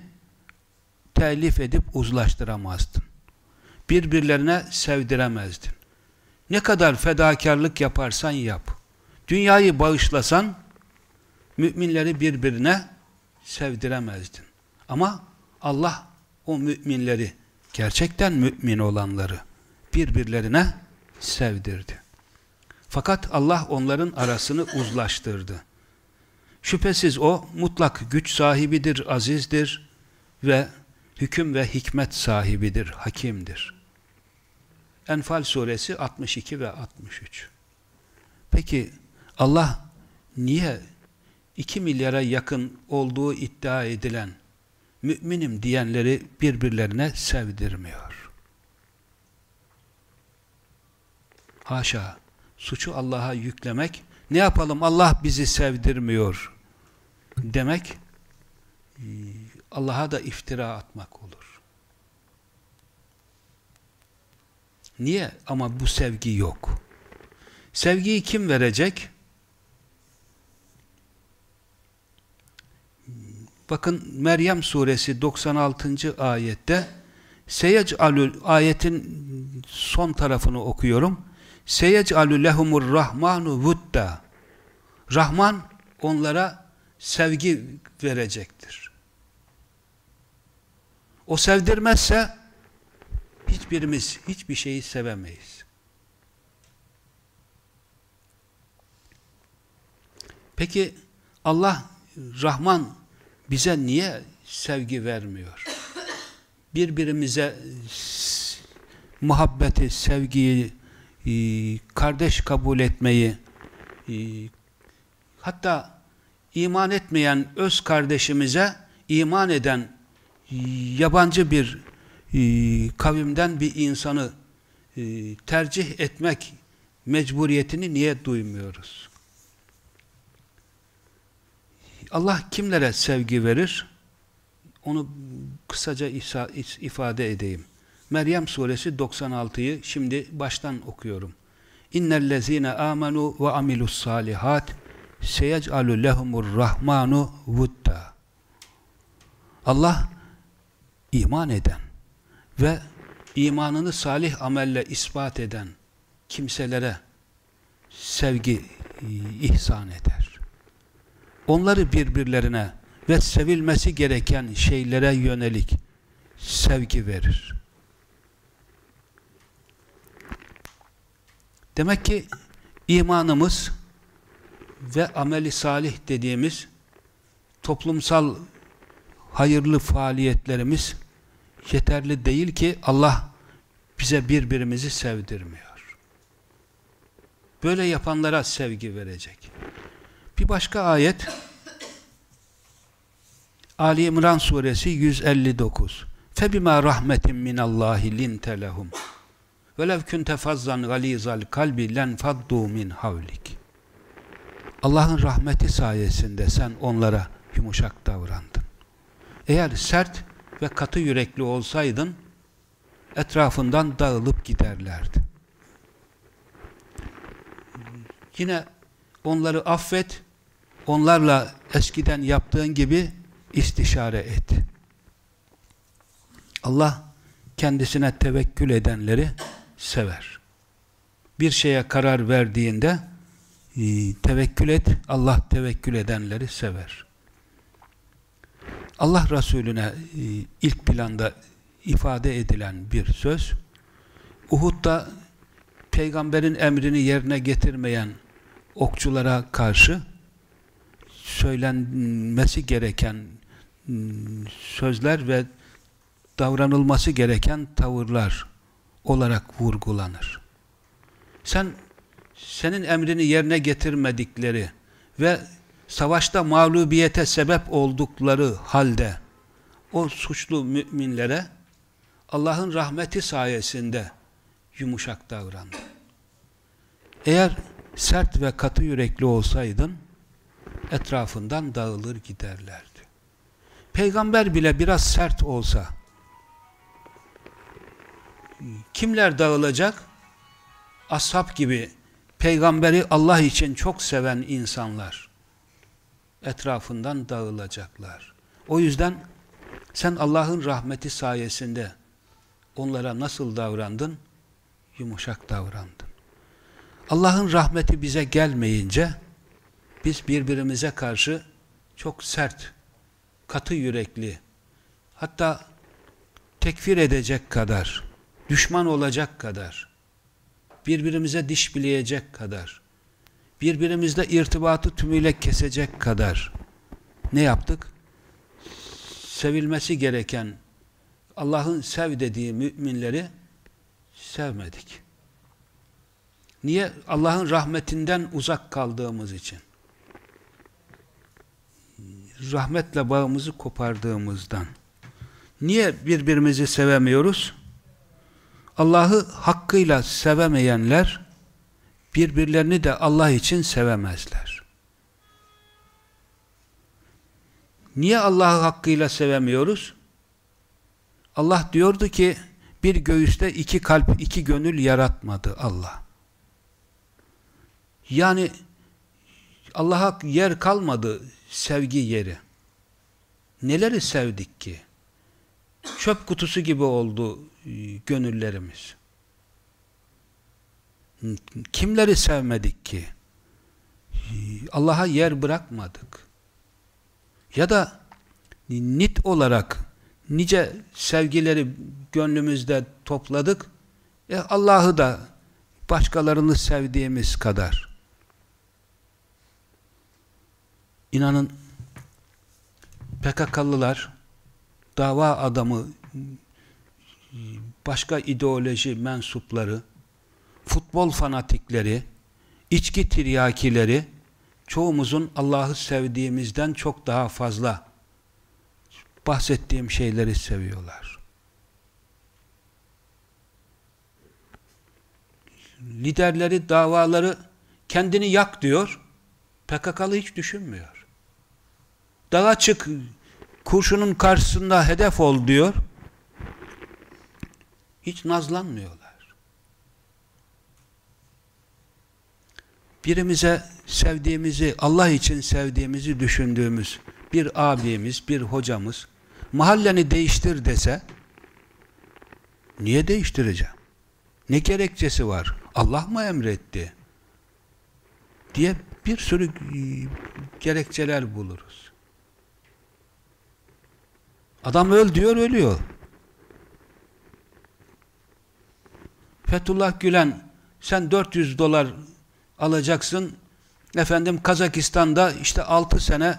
telif edip uzlaştıramazdın. Birbirlerine sevdiremezdin. Ne kadar fedakarlık yaparsan yap. Dünyayı bağışlasan, müminleri birbirine sevdiremezdin. Ama Allah o müminleri, gerçekten mümin olanları birbirlerine sevdirdi. Fakat Allah onların arasını uzlaştırdı. Şüphesiz o mutlak güç sahibidir, azizdir ve hüküm ve hikmet sahibidir, hakimdir. Enfal suresi 62 ve 63. Peki Allah niye 2 milyara yakın olduğu iddia edilen müminim diyenleri birbirlerine sevdirmiyor? Haşa! Suçu Allah'a yüklemek, ne yapalım Allah bizi sevdirmiyor demek, Allah'a da iftira atmak olur. Niye? Ama bu sevgi yok. Sevgiyi kim verecek? Bakın Meryem suresi 96. ayette Seyec'alül ayetin son tarafını okuyorum. Seyec'alü lehumur rahmanu vudda Rahman onlara sevgi verecektir. O sevdirmezse hiçbirimiz hiçbir şeyi sevemeyiz. Peki Allah Rahman bize niye sevgi vermiyor? Birbirimize muhabbeti, sevgiyi, e, kardeş kabul etmeyi, e, hatta iman etmeyen öz kardeşimize iman eden yabancı bir e, kavimden bir insanı tercih etmek mecburiyetini niye duymuyoruz? Allah kimlere sevgi verir? Onu kısaca ifade edeyim. Meryem suresi 96'yı şimdi baştan okuyorum. İnnellezîne âmenû ve amilus salihat seyec'alü lehumur rahmanu vudda. Allah iman eden ve imanını salih amelle ispat eden kimselere sevgi ihsan eder. Onları birbirlerine ve sevilmesi gereken şeylere yönelik sevgi verir. Demek ki imanımız ve ameli salih dediğimiz toplumsal hayırlı faaliyetlerimiz yeterli değil ki Allah bize birbirimizi sevdirmiyor. Böyle yapanlara sevgi verecek. Bir başka ayet Ali İmran suresi 159. Febima rahmetin min minallahi linte lehum. Velev kunte fazzan galizal kalbi len faddu min havlik. Allah'ın rahmeti sayesinde sen onlara yumuşak davrandın. Eğer sert ve katı yürekli olsaydın etrafından dağılıp giderlerdi. Yine onları affet onlarla eskiden yaptığın gibi istişare et. Allah kendisine tevekkül edenleri sever. Bir şeye karar verdiğinde e, tevekkül et, Allah tevekkül edenleri sever. Allah Resulüne e, ilk planda ifade edilen bir söz. Uhud'da peygamberin emrini yerine getirmeyen okçulara karşı söylenmesi gereken ıı, sözler ve davranılması gereken tavırlar olarak vurgulanır. Sen senin emrini yerine getirmedikleri ve savaşta mağlubiyete sebep oldukları halde o suçlu müminlere Allah'ın rahmeti sayesinde yumuşak davrandı. Eğer sert ve katı yürekli olsaydın etrafından dağılır giderlerdi. Peygamber bile biraz sert olsa kimler dağılacak? Ashab gibi peygamberi Allah için çok seven insanlar etrafından dağılacaklar. O yüzden sen Allah'ın rahmeti sayesinde onlara nasıl davrandın? Yumuşak davrandın. Allah'ın rahmeti bize gelmeyince biz birbirimize karşı çok sert, katı yürekli, hatta tekfir edecek kadar, düşman olacak kadar, birbirimize diş bileyecek kadar, birbirimizle irtibatı tümüyle kesecek kadar ne yaptık? Sevilmesi gereken Allah'ın sev dediği müminleri sevmedik. Niye? Allah'ın rahmetinden uzak kaldığımız için. Rahmetle bağımızı kopardığımızdan. Niye birbirimizi sevemiyoruz? Allah'ı hakkıyla sevemeyenler birbirlerini de Allah için sevemezler. Niye Allah'ı hakkıyla sevemiyoruz? Allah diyordu ki bir göğüste iki kalp, iki gönül yaratmadı Allah. Yani Allah'a yer kalmadı sevgi yeri. Neleri sevdik ki? Çöp kutusu gibi oldu e, gönüllerimiz. Kimleri sevmedik ki? Allah'a yer bırakmadık. Ya da nit olarak nice sevgileri gönlümüzde topladık. E Allah'ı da başkalarını sevdiğimiz kadar. İnanın PKK'lılar dava adamı başka ideoloji mensupları futbol fanatikleri içki tiryakileri çoğumuzun Allah'ı sevdiğimizden çok daha fazla bahsettiğim şeyleri seviyorlar. Liderleri, davaları kendini yak diyor. PKK'lı hiç düşünmüyor. Dağa çık, kurşunun karşısında hedef ol diyor. Hiç nazlanmıyorlar. Birimize sevdiğimizi, Allah için sevdiğimizi düşündüğümüz bir abimiz, bir hocamız mahalleni değiştir dese niye değiştireceğim? Ne gerekçesi var? Allah mı emretti? diye bir sürü gerekçeler buluruz. Adam öl diyor, ölüyor. Fethullah Gülen sen 400 dolar alacaksın efendim Kazakistan'da işte 6 sene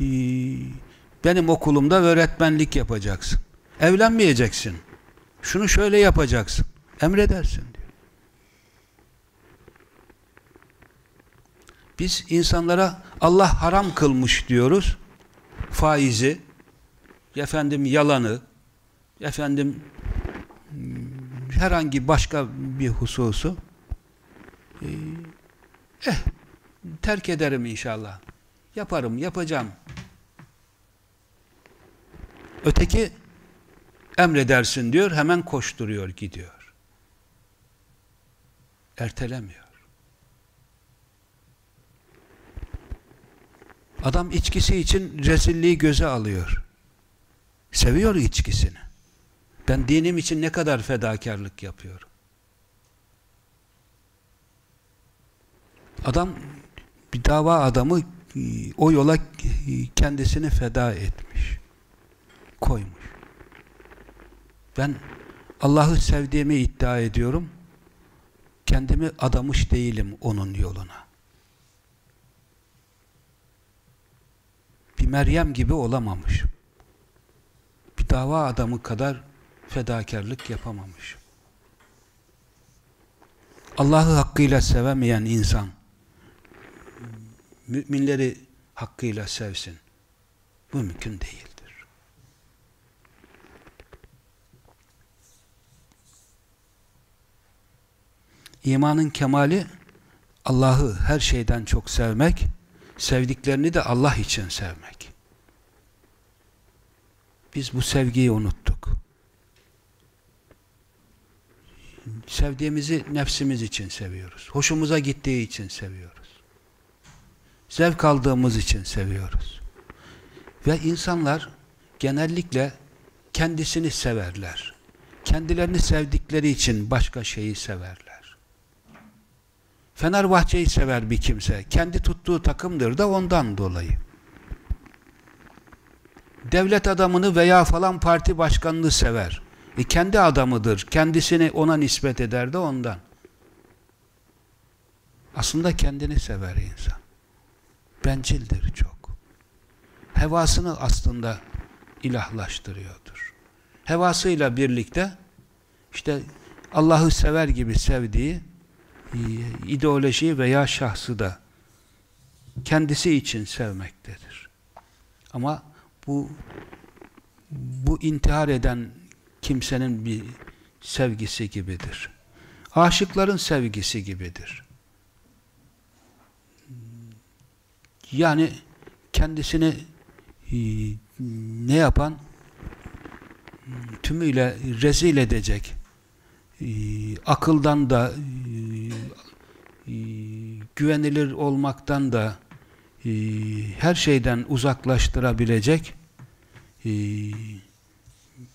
e, benim okulumda öğretmenlik yapacaksın. Evlenmeyeceksin. Şunu şöyle yapacaksın. Emredersin diyor. Biz insanlara Allah haram kılmış diyoruz. Faizi, efendim yalanı, efendim herhangi başka bir hususu e, eh terk ederim inşallah. Yaparım, yapacağım. Öteki emredersin diyor, hemen koşturuyor, gidiyor. Ertelemiyor. Adam içkisi için rezilliği göze alıyor. Seviyor içkisini. Ben dinim için ne kadar fedakarlık yapıyorum. Adam bir dava adamı o yola kendisini feda etmiş. koymuş. Ben Allah'ı sevdiğimi iddia ediyorum. Kendimi adamış değilim onun yoluna. Bir Meryem gibi olamamışım. Dava adamı kadar fedakarlık yapamamışım. Allah'ı hakkıyla sevemeyen insan müminleri hakkıyla sevsin. Bu mümkün değildir. İmanın kemali Allah'ı her şeyden çok sevmek, sevdiklerini de Allah için sevmek. Biz bu sevgiyi unuttuk. Sevdiğimizi nefsimiz için seviyoruz. Hoşumuza gittiği için seviyoruz. Zevk aldığımız için seviyoruz. Ve insanlar genellikle kendisini severler. Kendilerini sevdikleri için başka şeyi severler. Fenerbahçe'yi sever bir kimse. Kendi tuttuğu takımdır da ondan dolayı. Devlet adamını veya falan parti başkanını sever. E kendi adamıdır. Kendisini ona nispet eder de ondan. Aslında kendini sever insan. Bencildir çok. Hevasını aslında ilahlaştırıyordur. Hevasıyla birlikte işte Allah'ı sever gibi sevdiği e, ideoloji veya şahsı da kendisi için sevmektedir. Ama bu bu intihar eden kimsenin bir sevgisi gibidir. Aşıkların sevgisi gibidir. Yani kendisini e, ne yapan tümüyle rezil edecek e, akıldan da e, güvenilir olmaktan da her şeyden uzaklaştırabilecek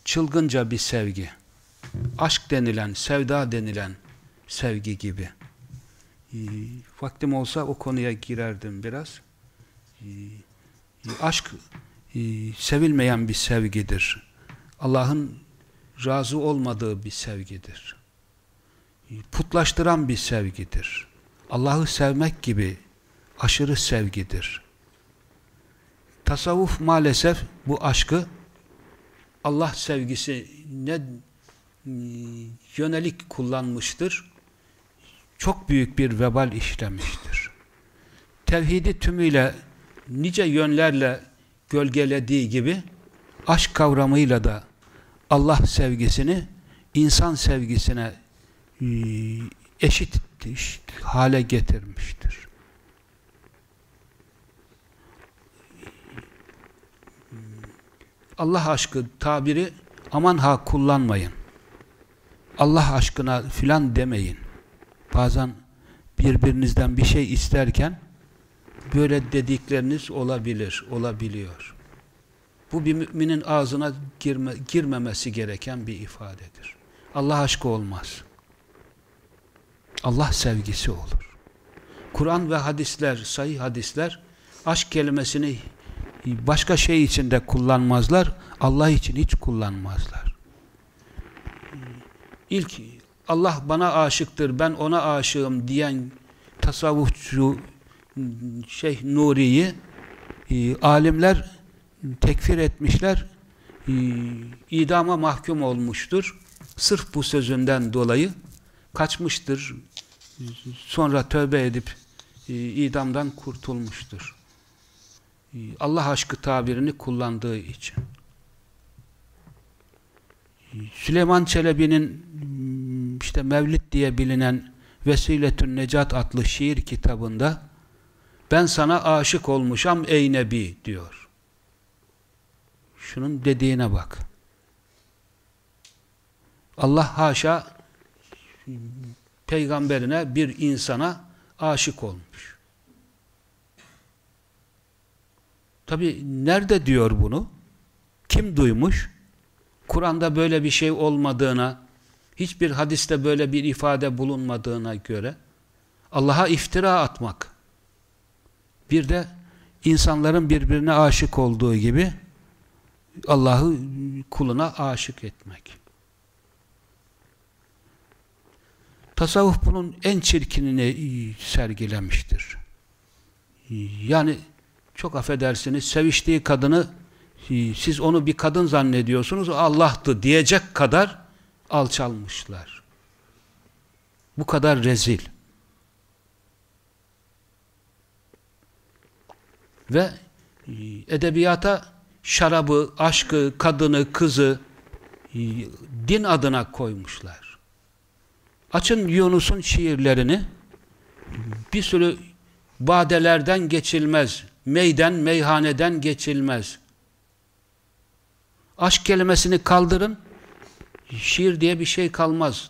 çılgınca bir sevgi. Aşk denilen, sevda denilen sevgi gibi. E, vaktim olsa o konuya girerdim biraz. E, aşk e, sevilmeyen bir sevgidir. Allah'ın razı olmadığı bir sevgidir. Putlaştıran bir sevgidir. Allah'ı sevmek gibi aşırı sevgidir. Tasavvuf maalesef bu aşkı Allah sevgisi ne e, yönelik kullanmıştır? Çok büyük bir vebal işlemiştir. Tevhidi tümüyle nice yönlerle gölgelediği gibi aşk kavramıyla da Allah sevgisini insan sevgisine e, eşit hale getirmiştir. Allah aşkı tabiri aman ha kullanmayın. Allah aşkına filan demeyin. Bazen birbirinizden bir şey isterken böyle dedikleriniz olabilir, olabiliyor. Bu bir müminin ağzına girme, girmemesi gereken bir ifadedir. Allah aşkı olmaz. Allah sevgisi olur. Kur'an ve hadisler, sayı hadisler aşk kelimesini başka şey için de kullanmazlar. Allah için hiç kullanmazlar. İlk Allah bana aşıktır, ben ona aşığım diyen tasavvufçu Şeyh Nuri'yi e, alimler tekfir etmişler, e, idama mahkum olmuştur. Sırf bu sözünden dolayı kaçmıştır. Sonra tövbe edip e, idamdan kurtulmuştur. Allah aşkı tabirini kullandığı için. Süleyman Çelebi'nin işte Mevlid diye bilinen Vesiletün Necat adlı şiir kitabında ben sana aşık olmuşam ey Nebi diyor. Şunun dediğine bak. Allah haşa peygamberine bir insana aşık olmuş. Tabi nerede diyor bunu? Kim duymuş? Kur'an'da böyle bir şey olmadığına, hiçbir hadiste böyle bir ifade bulunmadığına göre Allah'a iftira atmak. Bir de insanların birbirine aşık olduğu gibi Allah'ı kuluna aşık etmek. Tasavvuf bunun en çirkinini sergilemiştir. Yani çok affedersiniz seviştiği kadını siz onu bir kadın zannediyorsunuz Allah'tı diyecek kadar alçalmışlar. Bu kadar rezil. Ve edebiyata şarabı, aşkı, kadını, kızı din adına koymuşlar. Açın Yunus'un şiirlerini bir sürü badelerden geçilmez, meyden, meyhaneden geçilmez. Aşk kelimesini kaldırın, şiir diye bir şey kalmaz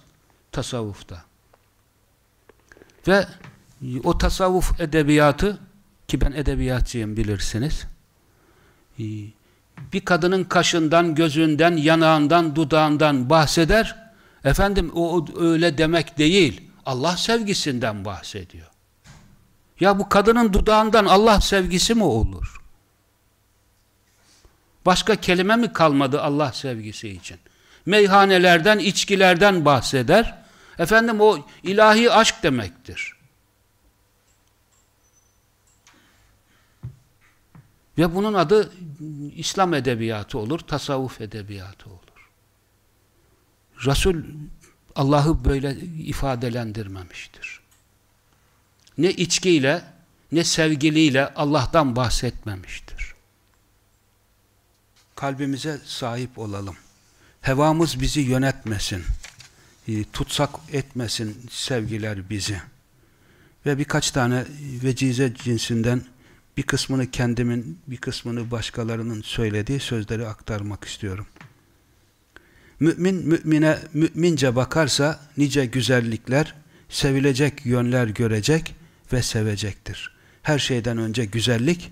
tasavvufta. Ve o tasavvuf edebiyatı, ki ben edebiyatçıyım bilirsiniz, bir kadının kaşından, gözünden, yanağından, dudağından bahseder, efendim o öyle demek değil, Allah sevgisinden bahsediyor. Ya bu kadının dudağından Allah sevgisi mi olur? Başka kelime mi kalmadı Allah sevgisi için? Meyhanelerden, içkilerden bahseder. Efendim o ilahi aşk demektir. Ve bunun adı İslam edebiyatı olur, tasavvuf edebiyatı olur. Resul Allah'ı böyle ifadelendirmemiştir. Ne içkiyle, ne sevgiliyle Allah'tan bahsetmemiştir kalbimize sahip olalım. Hevamız bizi yönetmesin. E, tutsak etmesin sevgiler bizi. Ve birkaç tane vecize cinsinden bir kısmını kendimin, bir kısmını başkalarının söylediği sözleri aktarmak istiyorum. Mümin mümine mümince bakarsa nice güzellikler, sevilecek yönler görecek ve sevecektir. Her şeyden önce güzellik,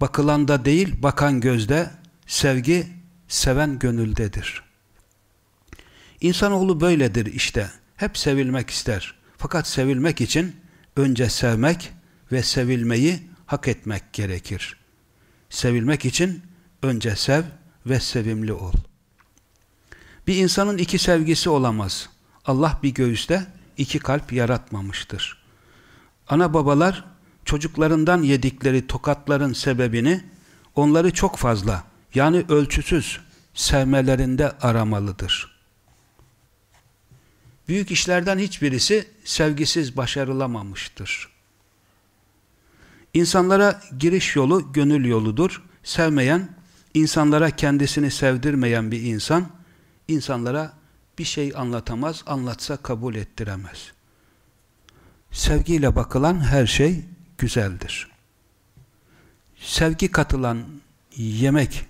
Bakılanda değil, bakan gözde, sevgi seven gönüldedir. İnsanoğlu böyledir işte. Hep sevilmek ister. Fakat sevilmek için önce sevmek ve sevilmeyi hak etmek gerekir. Sevilmek için önce sev ve sevimli ol. Bir insanın iki sevgisi olamaz. Allah bir göğüste iki kalp yaratmamıştır. Ana babalar çocuklarından yedikleri tokatların sebebini onları çok fazla yani ölçüsüz sevmelerinde aramalıdır. Büyük işlerden hiçbirisi sevgisiz başarılamamıştır. İnsanlara giriş yolu gönül yoludur. Sevmeyen, insanlara kendisini sevdirmeyen bir insan, insanlara bir şey anlatamaz, anlatsa kabul ettiremez. Sevgiyle bakılan her şey güzeldir. Sevgi katılan yemek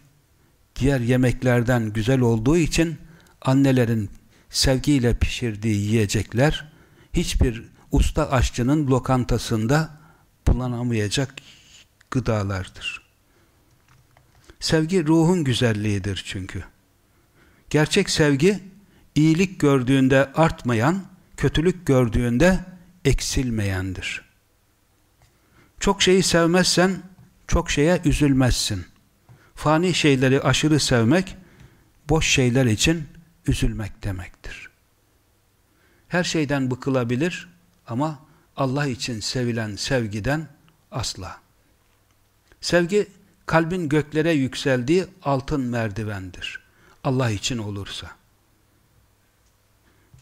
diğer yemeklerden güzel olduğu için annelerin sevgiyle pişirdiği yiyecekler hiçbir usta aşçının lokantasında bulanamayacak gıdalardır. Sevgi ruhun güzelliğidir çünkü. Gerçek sevgi iyilik gördüğünde artmayan, kötülük gördüğünde eksilmeyendir. Çok şeyi sevmezsen çok şeye üzülmezsin. Fani şeyleri aşırı sevmek boş şeyler için üzülmek demektir. Her şeyden bıkılabilir ama Allah için sevilen sevgiden asla. Sevgi kalbin göklere yükseldiği altın merdivendir. Allah için olursa.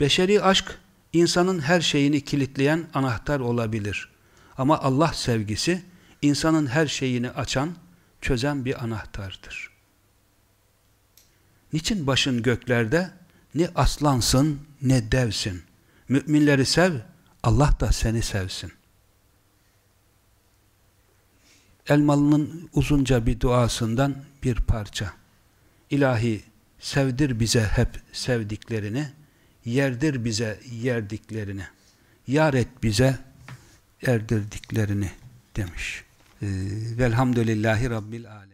Beşeri aşk insanın her şeyini kilitleyen anahtar olabilir. Ama Allah sevgisi insanın her şeyini açan, çözen bir anahtardır. Niçin başın göklerde? Ne aslansın ne devsin. Müminleri sev, Allah da seni sevsin. Elmalı'nın uzunca bir duasından bir parça. İlahi sevdir bize hep sevdiklerini, yerdir bize yerdiklerini, yar et bize erdirdiklerini demiş. Ee, velhamdülillahi Rabbil Alem.